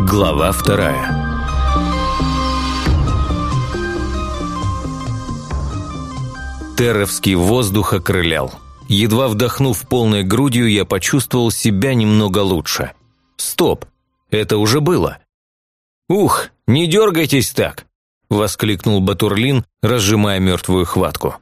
Глава вторая Терровский воздух окрылял. Едва вдохнув полной грудью, я почувствовал себя немного лучше. Стоп! Это уже было. «Ух, не дергайтесь так!» – воскликнул Батурлин, разжимая мертвую хватку.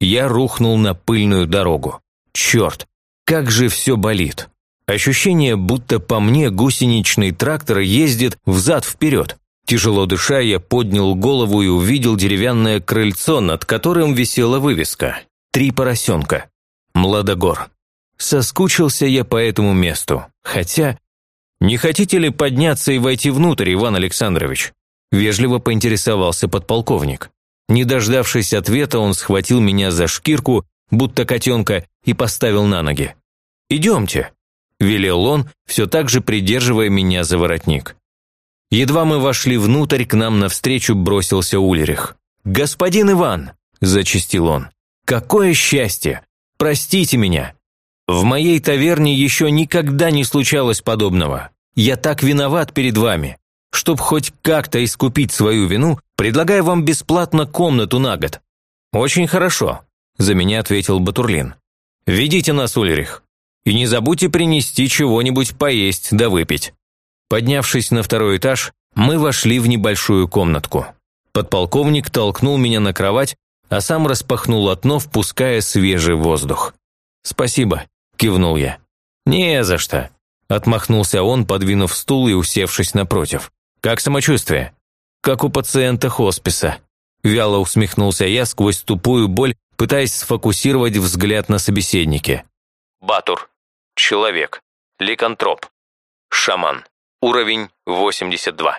Я рухнул на пыльную дорогу. Черт, как же все болит. Ощущение, будто по мне гусеничный трактор ездит взад-вперед. Тяжело дыша, я поднял голову и увидел деревянное крыльцо, над которым висела вывеска. «Три поросенка». Младогор. Соскучился я по этому месту. Хотя... «Не хотите ли подняться и войти внутрь, Иван Александрович?» Вежливо поинтересовался подполковник. Не дождавшись ответа, он схватил меня за шкирку, будто котенка, и поставил на ноги. «Идемте», – велел он, все так же придерживая меня за воротник. Едва мы вошли внутрь, к нам навстречу бросился Ульрих. «Господин Иван!» – зачистил он. «Какое счастье! Простите меня! В моей таверне еще никогда не случалось подобного. Я так виноват перед вами. Чтоб хоть как-то искупить свою вину, предлагаю вам бесплатно комнату на год». «Очень хорошо», – за меня ответил Батурлин. «Ведите нас, Ульрих. И не забудьте принести чего-нибудь поесть да выпить». Поднявшись на второй этаж, мы вошли в небольшую комнатку. Подполковник толкнул меня на кровать, а сам распахнул окно, впуская свежий воздух. «Спасибо», – кивнул я. «Не за что», – отмахнулся он, подвинув стул и усевшись напротив. «Как самочувствие?» «Как у пациента хосписа», – вяло усмехнулся я сквозь тупую боль, пытаясь сфокусировать взгляд на собеседнике. «Батур. Человек. Ликантроп. Шаман. Уровень 82».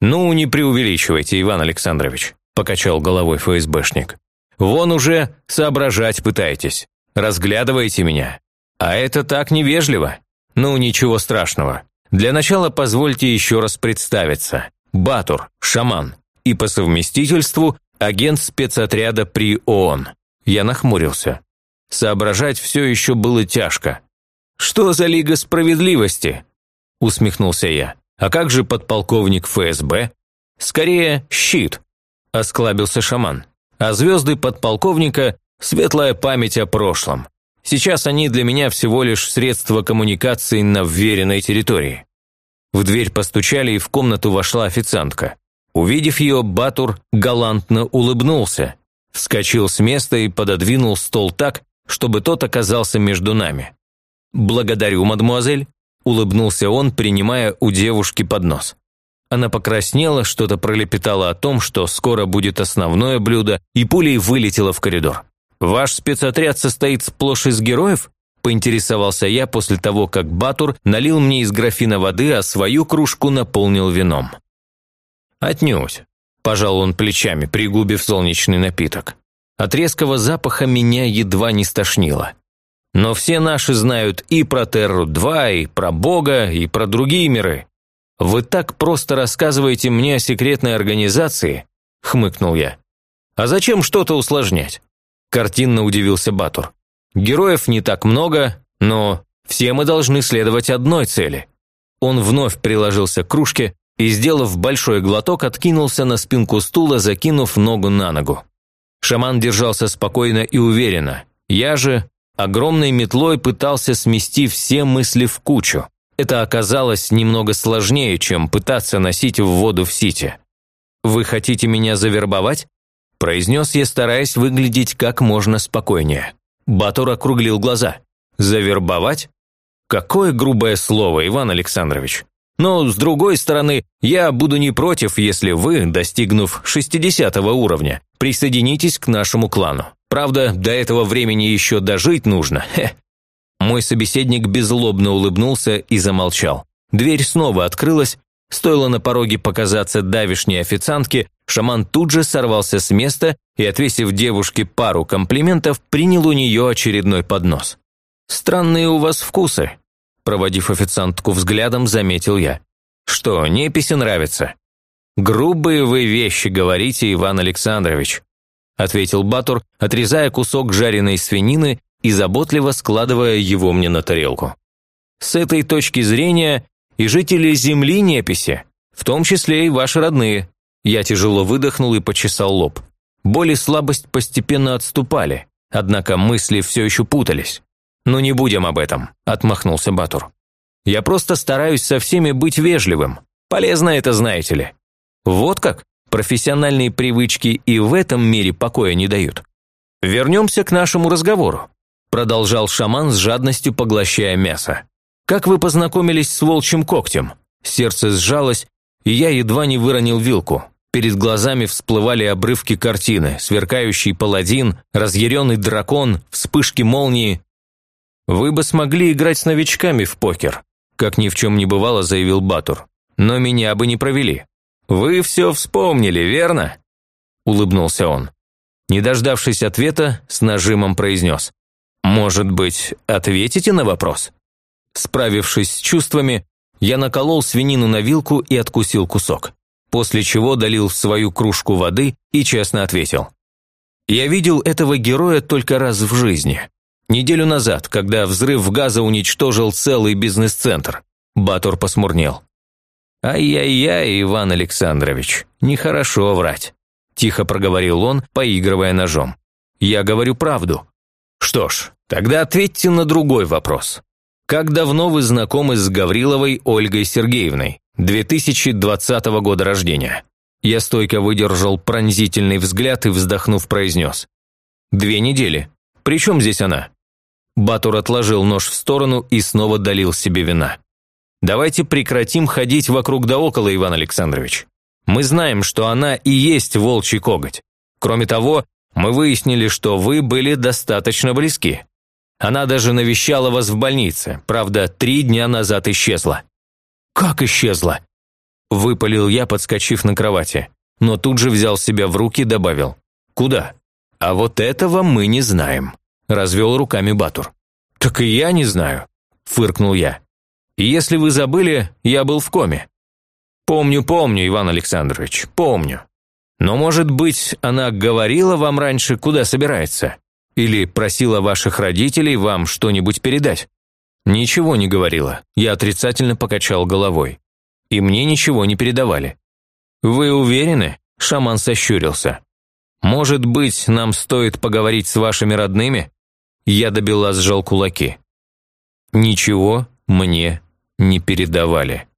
«Ну, не преувеличивайте, Иван Александрович», – покачал головой ФСБшник. «Вон уже соображать пытаетесь. Разглядываете меня. А это так невежливо. Ну, ничего страшного. Для начала позвольте еще раз представиться. Батур, шаман. И по совместительству агент спецотряда при ООН. Я нахмурился. Соображать все еще было тяжко. «Что за Лига Справедливости?» – усмехнулся я. «А как же подполковник ФСБ?» «Скорее, щит», – осклабился шаман. «А звезды подполковника – светлая память о прошлом. Сейчас они для меня всего лишь средства коммуникации на вверенной территории». В дверь постучали, и в комнату вошла официантка. Увидев ее, Батур галантно улыбнулся, вскочил с места и пододвинул стол так, чтобы тот оказался между нами. «Благодарю, мадемуазель», – улыбнулся он, принимая у девушки поднос. Она покраснела, что-то пролепетала о том, что скоро будет основное блюдо, и пулей вылетела в коридор. «Ваш спецотряд состоит сплошь из героев?» – поинтересовался я после того, как Батур налил мне из графина воды, а свою кружку наполнил вином. «Отнюдь», – пожал он плечами, пригубив солнечный напиток. От резкого запаха меня едва не стошнило. Но все наши знают и про Терру-2, и про Бога, и про другие миры. Вы так просто рассказываете мне о секретной организации, хмыкнул я. А зачем что-то усложнять? Картинно удивился Батур. Героев не так много, но все мы должны следовать одной цели. Он вновь приложился к кружке и, сделав большой глоток, откинулся на спинку стула, закинув ногу на ногу. Шаман держался спокойно и уверенно. Я же огромной метлой пытался смести все мысли в кучу. Это оказалось немного сложнее, чем пытаться носить в воду в сите. «Вы хотите меня завербовать?» – произнес я, стараясь выглядеть как можно спокойнее. Батур округлил глаза. «Завербовать? Какое грубое слово, Иван Александрович. Но, с другой стороны, я буду не против, если вы, достигнув 60 уровня, присоединитесь к нашему клану. Правда, до этого времени еще дожить нужно. Хе. Мой собеседник беззлобно улыбнулся и замолчал. Дверь снова открылась. Стоило на пороге показаться давишней официантке, шаман тут же сорвался с места и, отвесив девушке пару комплиментов, принял у нее очередной поднос. «Странные у вас вкусы», проводив официантку взглядом, заметил я. «Что, неписи нравится?» «Грубые вы вещи говорите, Иван Александрович», ответил Батур, отрезая кусок жареной свинины и заботливо складывая его мне на тарелку. «С этой точки зрения и жители Земли неписи, в том числе и ваши родные». Я тяжело выдохнул и почесал лоб. Боль и слабость постепенно отступали, однако мысли все еще путались. «Ну не будем об этом», – отмахнулся Батур. «Я просто стараюсь со всеми быть вежливым. Полезно это, знаете ли». «Вот как? Профессиональные привычки и в этом мире покоя не дают». «Вернемся к нашему разговору», – продолжал шаман с жадностью поглощая мясо. «Как вы познакомились с волчьим когтем?» Сердце сжалось, и я едва не выронил вилку. Перед глазами всплывали обрывки картины, сверкающий паладин, разъяренный дракон, вспышки молнии. «Вы бы смогли играть с новичками в покер», как ни в чем не бывало, заявил Батур. «Но меня бы не провели». «Вы все вспомнили, верно?» Улыбнулся он. Не дождавшись ответа, с нажимом произнес. «Может быть, ответите на вопрос?» Справившись с чувствами, я наколол свинину на вилку и откусил кусок, после чего долил в свою кружку воды и честно ответил. Я видел этого героя только раз в жизни. Неделю назад, когда взрыв газа уничтожил целый бизнес-центр, Батур посмурнел. «Ай-яй-яй, Иван Александрович, нехорошо врать», – тихо проговорил он, поигрывая ножом. «Я говорю правду». «Что ж, тогда ответьте на другой вопрос. Как давно вы знакомы с Гавриловой Ольгой Сергеевной, 2020 года рождения?» Я стойко выдержал пронзительный взгляд и, вздохнув, произнес. «Две недели. Причем здесь она?» Батур отложил нож в сторону и снова долил себе вина. «Давайте прекратим ходить вокруг да около, Иван Александрович. Мы знаем, что она и есть волчий коготь. Кроме того, мы выяснили, что вы были достаточно близки. Она даже навещала вас в больнице, правда, три дня назад исчезла». «Как исчезла?» Выпалил я, подскочив на кровати, но тут же взял себя в руки и добавил. «Куда?» «А вот этого мы не знаем». – развел руками Батур. «Так и я не знаю», – фыркнул я. «Если вы забыли, я был в коме». «Помню, помню, Иван Александрович, помню. Но, может быть, она говорила вам раньше, куда собирается? Или просила ваших родителей вам что-нибудь передать?» «Ничего не говорила», – я отрицательно покачал головой. «И мне ничего не передавали». «Вы уверены?» – шаман сощурился. «Может быть, нам стоит поговорить с вашими родными?» Я добила сжал кулаки. Ничего мне не передавали.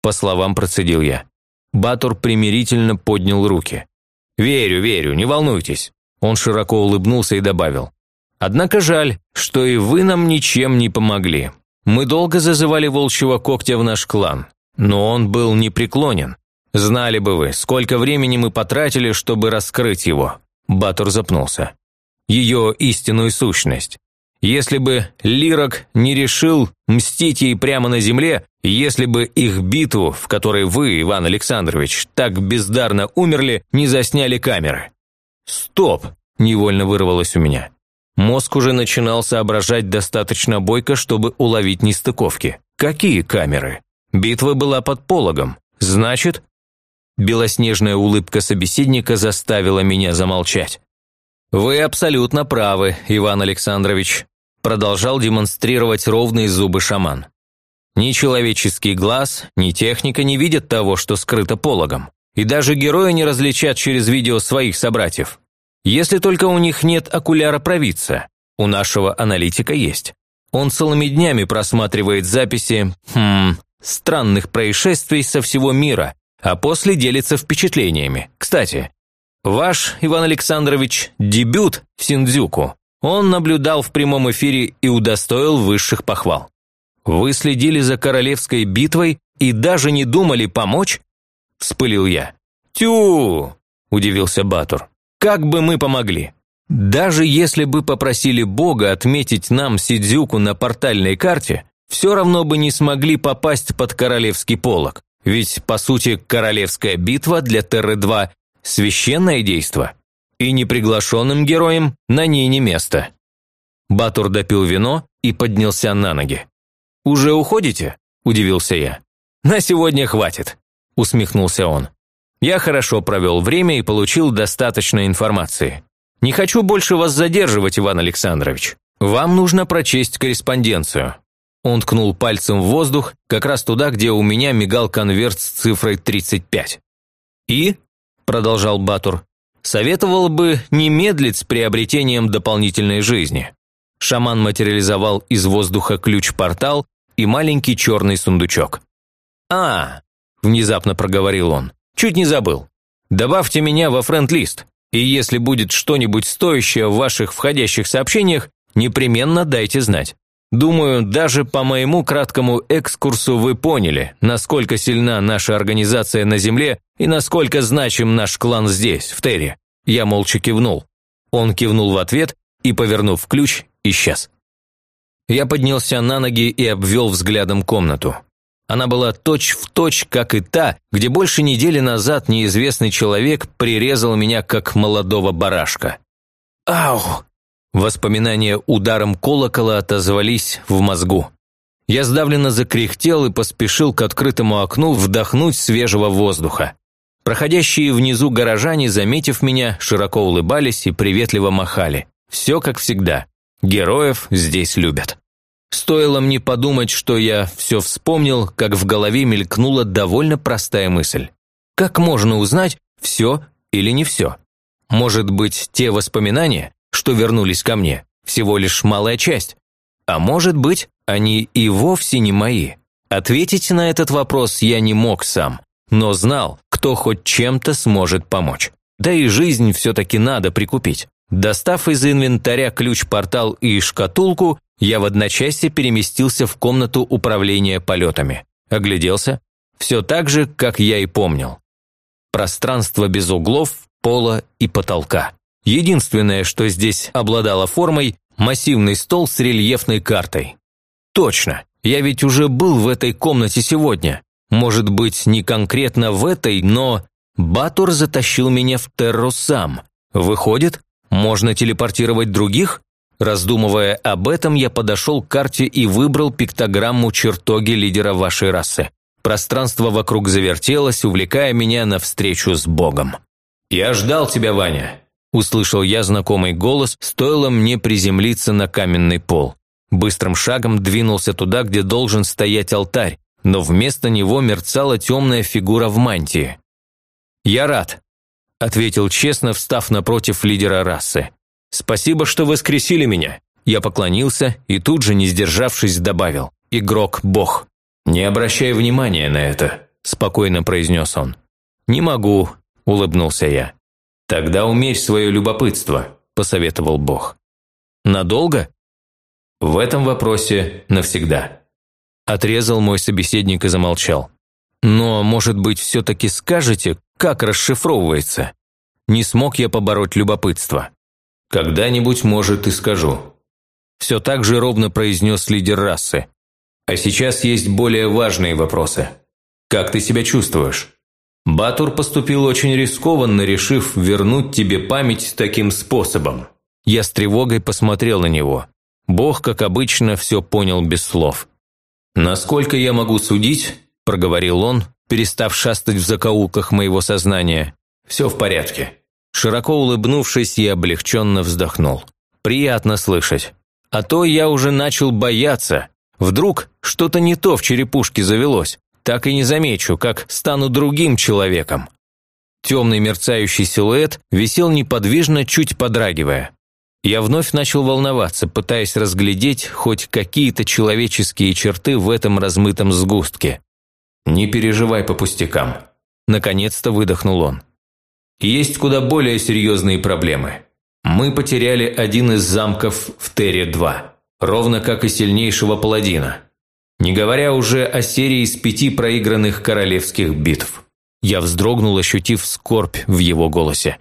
По словам процедил я. Батур примирительно поднял руки. «Верю, верю, не волнуйтесь». Он широко улыбнулся и добавил. «Однако жаль, что и вы нам ничем не помогли. Мы долго зазывали волчьего когтя в наш клан, но он был непреклонен. Знали бы вы, сколько времени мы потратили, чтобы раскрыть его». Батур запнулся ее истинную сущность. Если бы Лирок не решил мстить ей прямо на земле, если бы их битву, в которой вы, Иван Александрович, так бездарно умерли, не засняли камеры. «Стоп!» – невольно вырвалось у меня. Мозг уже начинал соображать достаточно бойко, чтобы уловить нестыковки. Какие камеры? Битва была под пологом. Значит... Белоснежная улыбка собеседника заставила меня замолчать. «Вы абсолютно правы, Иван Александрович», продолжал демонстрировать ровные зубы шаман. Ни человеческий глаз, ни техника не видят того, что скрыто пологом. И даже герои не различат через видео своих собратьев. Если только у них нет окуляра провидца. У нашего аналитика есть. Он целыми днями просматривает записи, хм, странных происшествий со всего мира, а после делится впечатлениями. Кстати, Ваш, Иван Александрович, дебют в Синдзюку он наблюдал в прямом эфире и удостоил высших похвал. Вы следили за королевской битвой и даже не думали помочь? Вспылил я. Тю! Удивился Батур. Как бы мы помогли? Даже если бы попросили Бога отметить нам Сидзюку на портальной карте, все равно бы не смогли попасть под королевский полог. Ведь, по сути, королевская битва для Терры-2 священное действо, и неприглашенным героям на ней не место. Батур допил вино и поднялся на ноги. «Уже уходите?» – удивился я. «На сегодня хватит», – усмехнулся он. «Я хорошо провел время и получил достаточно информации. Не хочу больше вас задерживать, Иван Александрович. Вам нужно прочесть корреспонденцию». Он ткнул пальцем в воздух, как раз туда, где у меня мигал конверт с цифрой 35. «И?» – продолжал Батур. «Советовал бы не медлить с приобретением дополнительной жизни». Шаман материализовал из воздуха ключ-портал и маленький черный сундучок. «А!» – внезапно проговорил он. «Чуть не забыл. Добавьте меня во френд-лист, и если будет что-нибудь стоящее в ваших входящих сообщениях, непременно дайте знать. Думаю, даже по моему краткому экскурсу вы поняли, насколько сильна наша организация на Земле и насколько значим наш клан здесь, в Терре. Я молча кивнул. Он кивнул в ответ и, повернув ключ, исчез. Я поднялся на ноги и обвел взглядом комнату. Она была точь-в-точь, точь, как и та, где больше недели назад неизвестный человек прирезал меня, как молодого барашка. «Ау!» Воспоминания ударом колокола отозвались в мозгу. Я сдавленно закряхтел и поспешил к открытому окну вдохнуть свежего воздуха. Проходящие внизу горожане, заметив меня, широко улыбались и приветливо махали. Все как всегда. Героев здесь любят. Стоило мне подумать, что я все вспомнил, как в голове мелькнула довольно простая мысль. Как можно узнать, все или не все? Может быть, те воспоминания, что вернулись ко мне, всего лишь малая часть. А может быть, они и вовсе не мои. Ответить на этот вопрос я не мог сам, но знал, кто хоть чем-то сможет помочь. Да и жизнь все-таки надо прикупить. Достав из инвентаря ключ-портал и шкатулку, я в одночасье переместился в комнату управления полетами. Огляделся. Все так же, как я и помнил. Пространство без углов, пола и потолка. Единственное, что здесь обладало формой – массивный стол с рельефной картой. Точно, я ведь уже был в этой комнате сегодня. Может быть, не конкретно в этой, но Батур затащил меня в Терру сам. Выходит, можно телепортировать других? Раздумывая об этом, я подошел к карте и выбрал пиктограмму чертоги лидера вашей расы. Пространство вокруг завертелось, увлекая меня навстречу с Богом. «Я ждал тебя, Ваня», Услышал я знакомый голос, стоило мне приземлиться на каменный пол. Быстрым шагом двинулся туда, где должен стоять алтарь, но вместо него мерцала темная фигура в мантии. «Я рад», – ответил честно, встав напротив лидера расы. «Спасибо, что воскресили меня». Я поклонился и тут же, не сдержавшись, добавил. «Игрок – бог». «Не обращай внимания на это», – спокойно произнес он. «Не могу», – улыбнулся я. «Тогда умерь свое любопытство», – посоветовал Бог. «Надолго?» «В этом вопросе навсегда». Отрезал мой собеседник и замолчал. «Но, может быть, все-таки скажете, как расшифровывается?» Не смог я побороть любопытство. «Когда-нибудь, может, и скажу». Все так же ровно произнес лидер расы. «А сейчас есть более важные вопросы. Как ты себя чувствуешь?» Батур поступил очень рискованно, решив вернуть тебе память таким способом. Я с тревогой посмотрел на него. Бог, как обычно, все понял без слов. «Насколько я могу судить», – проговорил он, перестав шастать в закоулках моего сознания, – «все в порядке». Широко улыбнувшись, я облегченно вздохнул. «Приятно слышать. А то я уже начал бояться. Вдруг что-то не то в черепушке завелось так и не замечу, как стану другим человеком. Темный мерцающий силуэт висел неподвижно, чуть подрагивая. Я вновь начал волноваться, пытаясь разглядеть хоть какие-то человеческие черты в этом размытом сгустке. «Не переживай по пустякам», – наконец-то выдохнул он. «Есть куда более серьезные проблемы. Мы потеряли один из замков в Терре-2, ровно как и сильнейшего паладина. Не говоря уже о серии из пяти проигранных королевских битв. Я вздрогнул, ощутив скорбь в его голосе.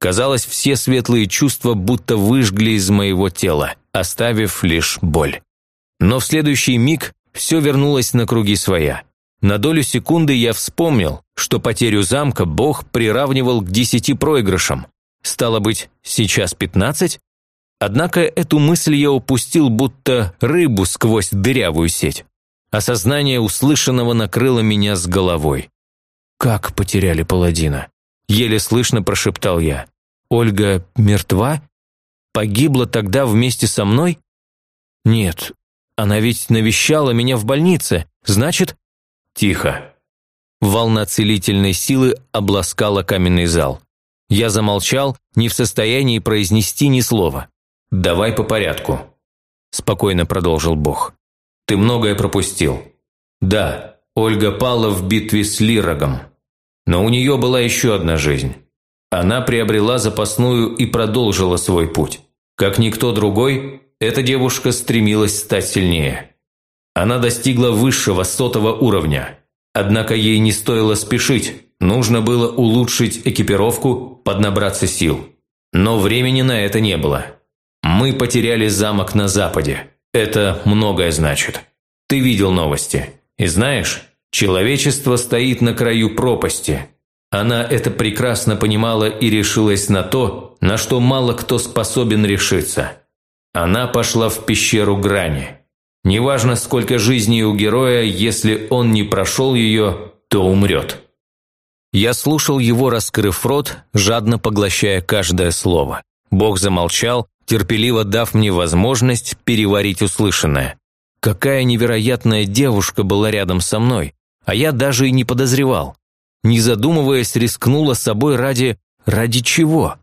Казалось, все светлые чувства будто выжгли из моего тела, оставив лишь боль. Но в следующий миг все вернулось на круги своя. На долю секунды я вспомнил, что потерю замка Бог приравнивал к десяти проигрышам. Стало быть, сейчас пятнадцать? Однако эту мысль я упустил, будто рыбу сквозь дырявую сеть. Осознание услышанного накрыло меня с головой. «Как потеряли паладина?» Еле слышно прошептал я. «Ольга мертва? Погибла тогда вместе со мной? Нет, она ведь навещала меня в больнице, значит... Тихо. Волна целительной силы обласкала каменный зал. Я замолчал, не в состоянии произнести ни слова. «Давай по порядку», – спокойно продолжил Бог. «Ты многое пропустил. Да, Ольга пала в битве с Лирогом. Но у нее была еще одна жизнь. Она приобрела запасную и продолжила свой путь. Как никто другой, эта девушка стремилась стать сильнее. Она достигла высшего сотого уровня. Однако ей не стоило спешить, нужно было улучшить экипировку, поднабраться сил. Но времени на это не было. Мы потеряли замок на западе. Это многое значит. Ты видел новости. И знаешь, человечество стоит на краю пропасти. Она это прекрасно понимала и решилась на то, на что мало кто способен решиться. Она пошла в пещеру грани. Неважно, сколько жизней у героя, если он не прошел ее, то умрет. Я слушал его, раскрыв рот, жадно поглощая каждое слово. Бог замолчал, терпеливо дав мне возможность переварить услышанное. Какая невероятная девушка была рядом со мной, а я даже и не подозревал. Не задумываясь, рискнула собой ради... ради чего?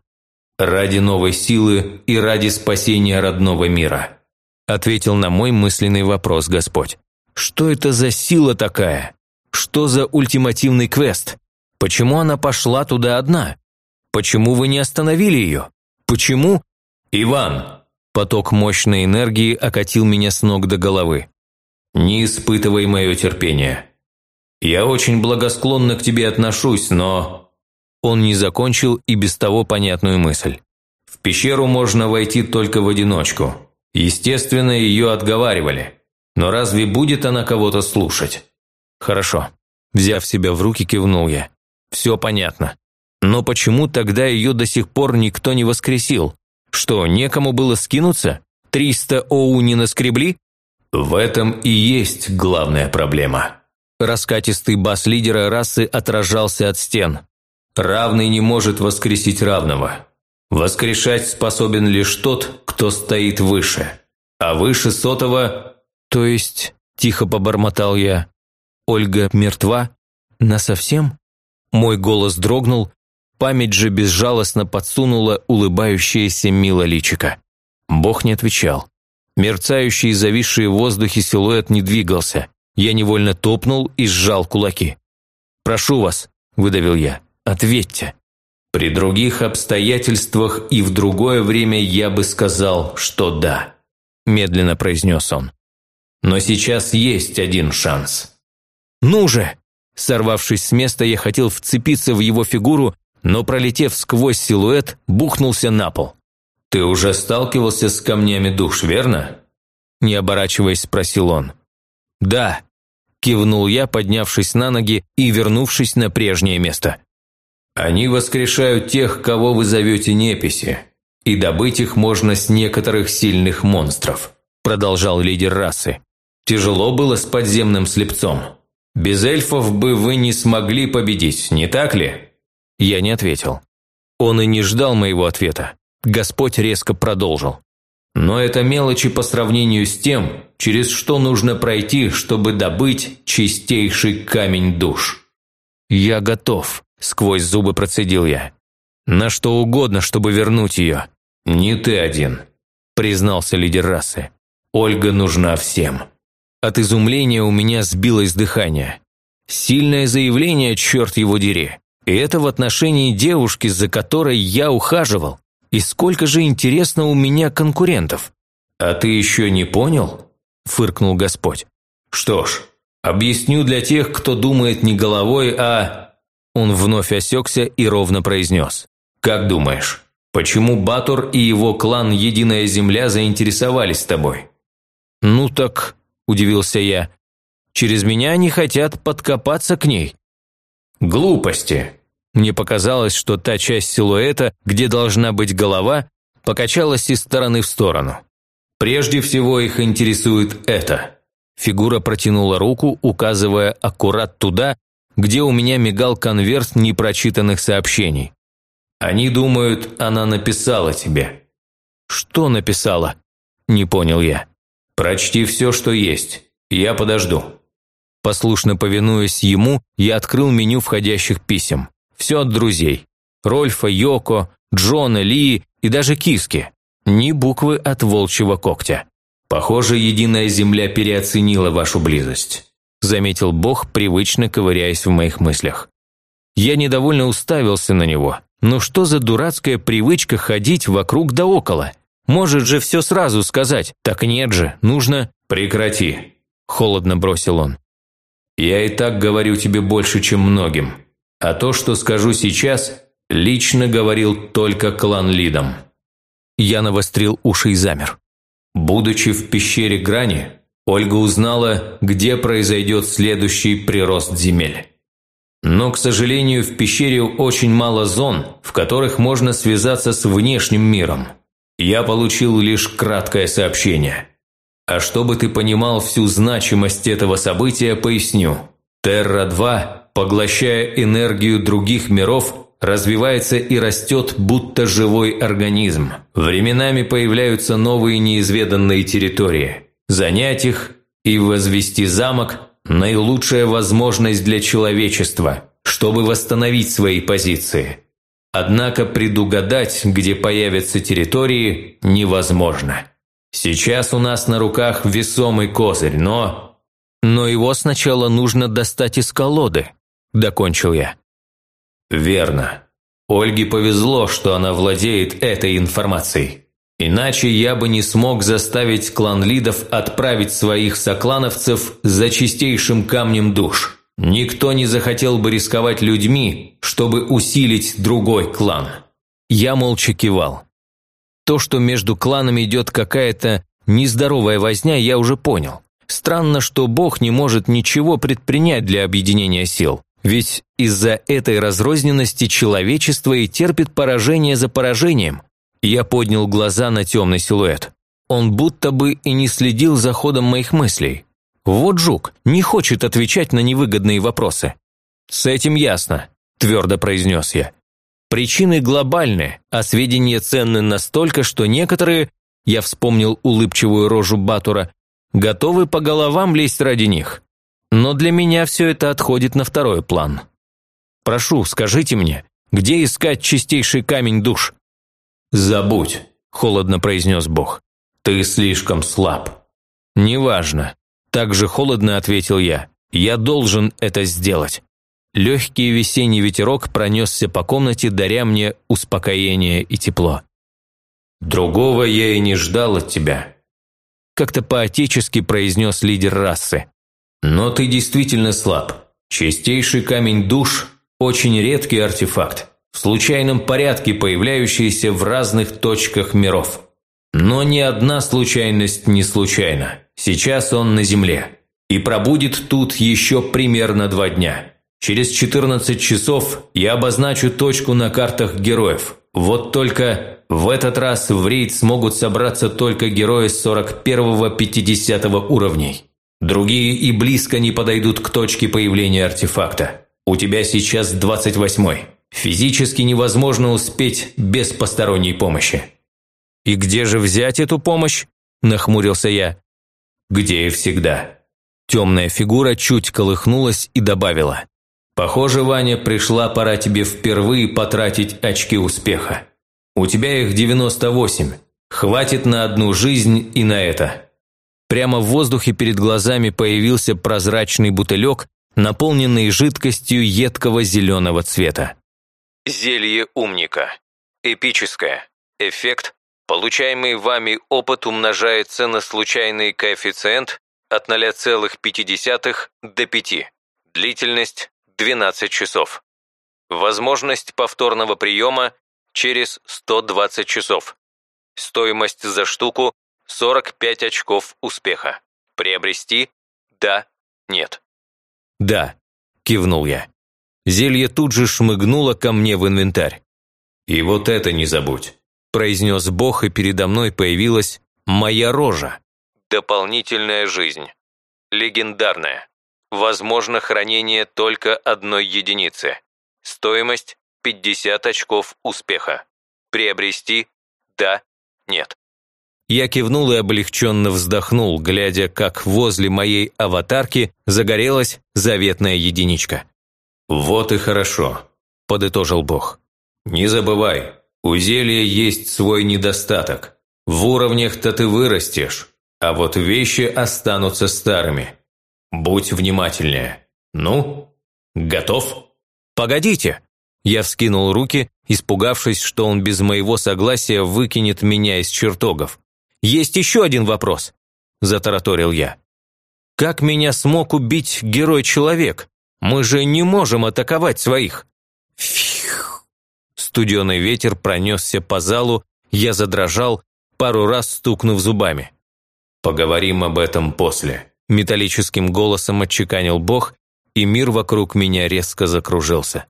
Ради новой силы и ради спасения родного мира. Ответил на мой мысленный вопрос Господь. Что это за сила такая? Что за ультимативный квест? Почему она пошла туда одна? Почему вы не остановили ее? Почему? Иван, Поток мощной энергии окатил меня с ног до головы. «Не испытывай мое терпение. Я очень благосклонно к тебе отношусь, но...» Он не закончил и без того понятную мысль. «В пещеру можно войти только в одиночку. Естественно, ее отговаривали. Но разве будет она кого-то слушать?» «Хорошо». Взяв себя в руки, кивнул я. «Все понятно. Но почему тогда ее до сих пор никто не воскресил? Что, некому было скинуться? Триста ОУ не наскребли? В этом и есть главная проблема. Раскатистый бас лидера расы отражался от стен. Равный не может воскресить равного. Воскрешать способен лишь тот, кто стоит выше. А выше сотого... То есть, тихо побормотал я, Ольга мертва? Насовсем? Мой голос дрогнул, Память же безжалостно подсунула улыбающееся мило личико. Бог не отвечал. Мерцающий и зависший в воздухе силуэт не двигался. Я невольно топнул и сжал кулаки. «Прошу вас», – выдавил я, – «ответьте». При других обстоятельствах и в другое время я бы сказал, что да, медленно произнес он. Но сейчас есть один шанс. Ну же! Сорвавшись с места, я хотел вцепиться в его фигуру, но, пролетев сквозь силуэт, бухнулся на пол. «Ты уже сталкивался с камнями душ, верно?» Не оборачиваясь, спросил он. «Да», – кивнул я, поднявшись на ноги и вернувшись на прежнее место. «Они воскрешают тех, кого вы зовете неписи, и добыть их можно с некоторых сильных монстров», – продолжал лидер расы. «Тяжело было с подземным слепцом. Без эльфов бы вы не смогли победить, не так ли?» Я не ответил. Он и не ждал моего ответа. Господь резко продолжил. Но это мелочи по сравнению с тем, через что нужно пройти, чтобы добыть чистейший камень душ. «Я готов», – сквозь зубы процедил я. «На что угодно, чтобы вернуть ее». «Не ты один», – признался лидер расы. «Ольга нужна всем». От изумления у меня сбилось дыхание. Сильное заявление, черт его дери. И это в отношении девушки, за которой я ухаживал. И сколько же, интересно, у меня конкурентов. «А ты еще не понял?» – фыркнул Господь. «Что ж, объясню для тех, кто думает не головой, а...» Он вновь осекся и ровно произнес. «Как думаешь, почему Батур и его клан «Единая Земля» заинтересовались тобой?» «Ну так», – удивился я, – «через меня они хотят подкопаться к ней». «Глупости!» Мне показалось, что та часть силуэта, где должна быть голова, покачалась из стороны в сторону. «Прежде всего их интересует это». Фигура протянула руку, указывая аккурат туда, где у меня мигал конверт непрочитанных сообщений. «Они думают, она написала тебе». «Что написала?» – не понял я. «Прочти все, что есть. Я подожду». Послушно повинуясь ему, я открыл меню входящих писем. Все от друзей. Рольфа, Йоко, Джона, Ли и даже Киски. Ни буквы от волчьего когтя. «Похоже, единая земля переоценила вашу близость», заметил Бог, привычно ковыряясь в моих мыслях. Я недовольно уставился на него. Ну что за дурацкая привычка ходить вокруг да около? Может же все сразу сказать. Так нет же, нужно... «Прекрати», – холодно бросил он. «Я и так говорю тебе больше, чем многим. А то, что скажу сейчас, лично говорил только клан Лидом». Я навострил уши и замер. Будучи в пещере Грани, Ольга узнала, где произойдет следующий прирост земель. Но, к сожалению, в пещере очень мало зон, в которых можно связаться с внешним миром. Я получил лишь краткое сообщение. А чтобы ты понимал всю значимость этого события, поясню. Терра-2, поглощая энергию других миров, развивается и растет, будто живой организм. Временами появляются новые неизведанные территории. Занять их и возвести замок – наилучшая возможность для человечества, чтобы восстановить свои позиции. Однако предугадать, где появятся территории, невозможно. Сейчас у нас на руках весомый козырь, но... Но его сначала нужно достать из колоды, докончил я. Верно. Ольге повезло, что она владеет этой информацией. Иначе я бы не смог заставить клан Лидов отправить своих соклановцев за чистейшим камнем душ. Никто не захотел бы рисковать людьми, чтобы усилить другой клан. Я молча кивал. То, что между кланами идет какая-то нездоровая возня, я уже понял. Странно, что Бог не может ничего предпринять для объединения сил. Ведь из-за этой разрозненности человечество и терпит поражение за поражением. Я поднял глаза на темный силуэт. Он будто бы и не следил за ходом моих мыслей. Вот жук, не хочет отвечать на невыгодные вопросы. «С этим ясно», – твердо произнес я. «Причины глобальны, а сведения ценны настолько, что некоторые, я вспомнил улыбчивую рожу Батура, готовы по головам лезть ради них. Но для меня все это отходит на второй план. Прошу, скажите мне, где искать чистейший камень душ?» «Забудь», – холодно произнес Бог. «Ты слишком слаб». «Неважно», – так же холодно ответил я. «Я должен это сделать». Легкий весенний ветерок пронесся по комнате, даря мне успокоение и тепло. «Другого я и не ждал от тебя», – как-то по-отечески произнес лидер расы. «Но ты действительно слаб. Чистейший камень душ – очень редкий артефакт в случайном порядке появляющиеся в разных точках миров. Но ни одна случайность не случайна. Сейчас он на Земле. И пробудет тут еще примерно два дня. Через 14 часов я обозначу точку на картах героев. Вот только в этот раз в рейд смогут собраться только герои 41-50 уровней. Другие и близко не подойдут к точке появления артефакта. У тебя сейчас 28-й. Физически невозможно успеть без посторонней помощи. «И где же взять эту помощь?» – нахмурился я. «Где и всегда». Темная фигура чуть колыхнулась и добавила. «Похоже, Ваня, пришла пора тебе впервые потратить очки успеха. У тебя их 98. Хватит на одну жизнь и на это». Прямо в воздухе перед глазами появился прозрачный бутылек, наполненный жидкостью едкого зеленого цвета. Зелье умника. Эпическое. Эффект. Получаемый вами опыт умножается на случайный коэффициент от 0,5 до 5. Длительность 12 часов. Возможность повторного приема через 120 часов. Стоимость за штуку 45 очков успеха. Приобрести? Да, нет. Да, кивнул я. Зелье тут же шмыгнуло ко мне в инвентарь. «И вот это не забудь», – произнес Бог, и передо мной появилась моя рожа. Дополнительная жизнь. Легендарная. Возможно хранение только одной единицы. Стоимость 50 очков успеха. Приобрести? Да, нет. Я кивнул и облегченно вздохнул, глядя, как возле моей аватарки загорелась заветная единичка. «Вот и хорошо», – подытожил Бог. «Не забывай, у зелья есть свой недостаток. В уровнях-то ты вырастешь, а вот вещи останутся старыми. Будь внимательнее. Ну, готов?» «Погодите!» Я вскинул руки, испугавшись, что он без моего согласия выкинет меня из чертогов. «Есть еще один вопрос», – затараторил я. «Как меня смог убить герой-человек? Мы же не можем атаковать своих». Фих. Студеный ветер пронесся по залу, я задрожал, пару раз стукнув зубами. «Поговорим об этом после», – металлическим голосом отчеканил Бог, и мир вокруг меня резко закружился.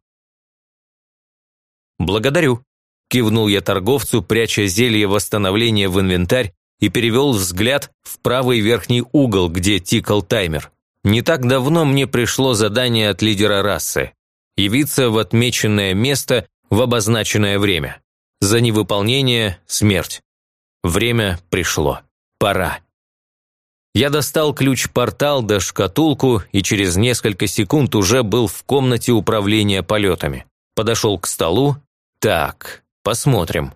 «Благодарю», – кивнул я торговцу, пряча зелье восстановления в инвентарь и перевел взгляд в правый верхний угол, где тикал таймер. Не так давно мне пришло задание от лидера расы – явиться в отмеченное место в обозначенное время. За невыполнение – смерть. Время пришло. Пора. Я достал ключ-портал до шкатулку и через несколько секунд уже был в комнате управления полетами. Подошел к столу. Так, посмотрим.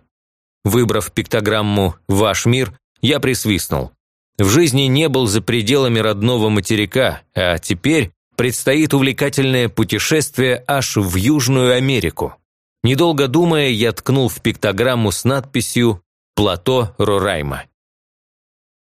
Выбрав пиктограмму «Ваш мир», я присвистнул. В жизни не был за пределами родного материка, а теперь предстоит увлекательное путешествие аж в Южную Америку. Недолго думая, я ткнул в пиктограмму с надписью «Плато Рорайма».